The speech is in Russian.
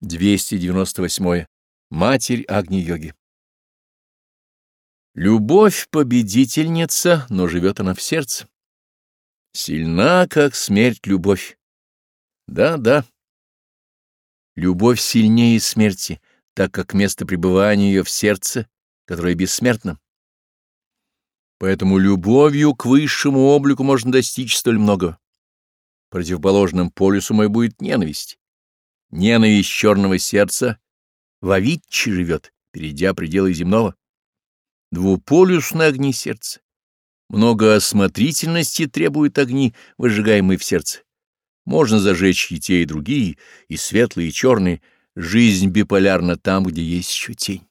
298. Матерь Агни-йоги. Любовь победительница, но живет она в сердце. Сильна, как смерть, любовь. Да, да. Любовь сильнее смерти, так как место пребывания ее в сердце, которое бессмертно. Поэтому любовью к высшему облику можно достичь столь много Противоположным полюсу мой будет ненависть ненависть черного сердца в авитче живет, перейдя пределы земного. Двуполюсны огни сердца. Много осмотрительности требуют огни, выжигаемые в сердце. Можно зажечь и те, и другие, и светлые, и черные. Жизнь биполярна там, где есть еще тень.